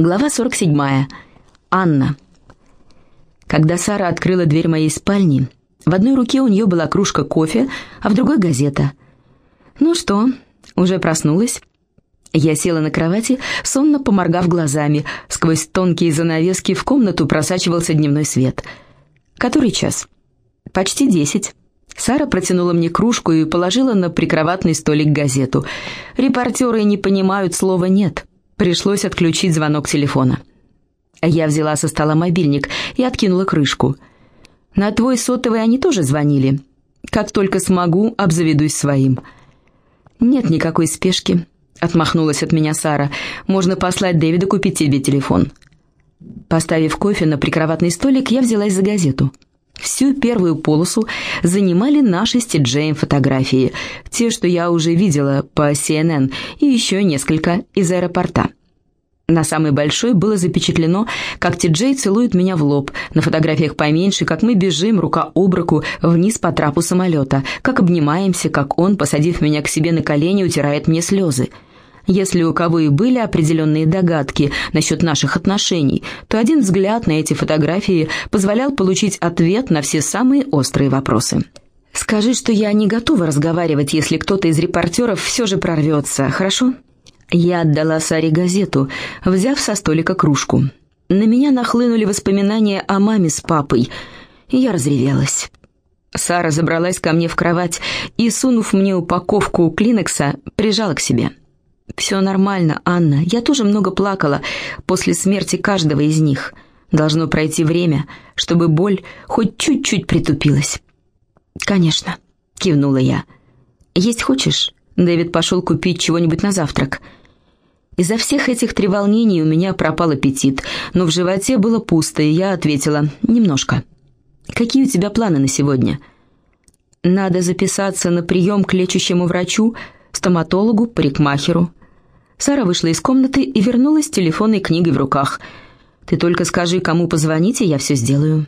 Глава 47. Анна. Когда Сара открыла дверь моей спальни, в одной руке у нее была кружка кофе, а в другой газета. «Ну что, уже проснулась?» Я села на кровати, сонно поморгав глазами. Сквозь тонкие занавески в комнату просачивался дневной свет. «Который час?» «Почти десять». Сара протянула мне кружку и положила на прикроватный столик газету. «Репортеры не понимают слова «нет». Пришлось отключить звонок телефона. Я взяла со стола мобильник и откинула крышку. «На твой сотовый они тоже звонили. Как только смогу, обзаведусь своим». «Нет никакой спешки», — отмахнулась от меня Сара. «Можно послать Дэвида купить тебе телефон». Поставив кофе на прикроватный столик, я взялась за газету. Всю первую полосу занимали наши с фотографии, те, что я уже видела по CNN, и еще несколько из аэропорта. На самой большой было запечатлено, как Ти-Джей целует меня в лоб, на фотографиях поменьше, как мы бежим рука об руку вниз по трапу самолета, как обнимаемся, как он, посадив меня к себе на колени, утирает мне слезы. Если у кого и были определенные догадки насчет наших отношений, то один взгляд на эти фотографии позволял получить ответ на все самые острые вопросы. «Скажи, что я не готова разговаривать, если кто-то из репортеров все же прорвется, хорошо?» Я отдала Саре газету, взяв со столика кружку. На меня нахлынули воспоминания о маме с папой, и я разревелась. Сара забралась ко мне в кровать и, сунув мне упаковку клинекса, прижала к себе. «Все нормально, Анна. Я тоже много плакала после смерти каждого из них. Должно пройти время, чтобы боль хоть чуть-чуть притупилась». «Конечно», — кивнула я. «Есть хочешь?» Дэвид пошел купить чего-нибудь на завтрак. Из-за всех этих треволнений у меня пропал аппетит, но в животе было пусто, и я ответила «немножко». «Какие у тебя планы на сегодня?» «Надо записаться на прием к лечащему врачу, стоматологу, парикмахеру. Сара вышла из комнаты и вернулась с телефонной книгой в руках. «Ты только скажи, кому позвонить, и я все сделаю».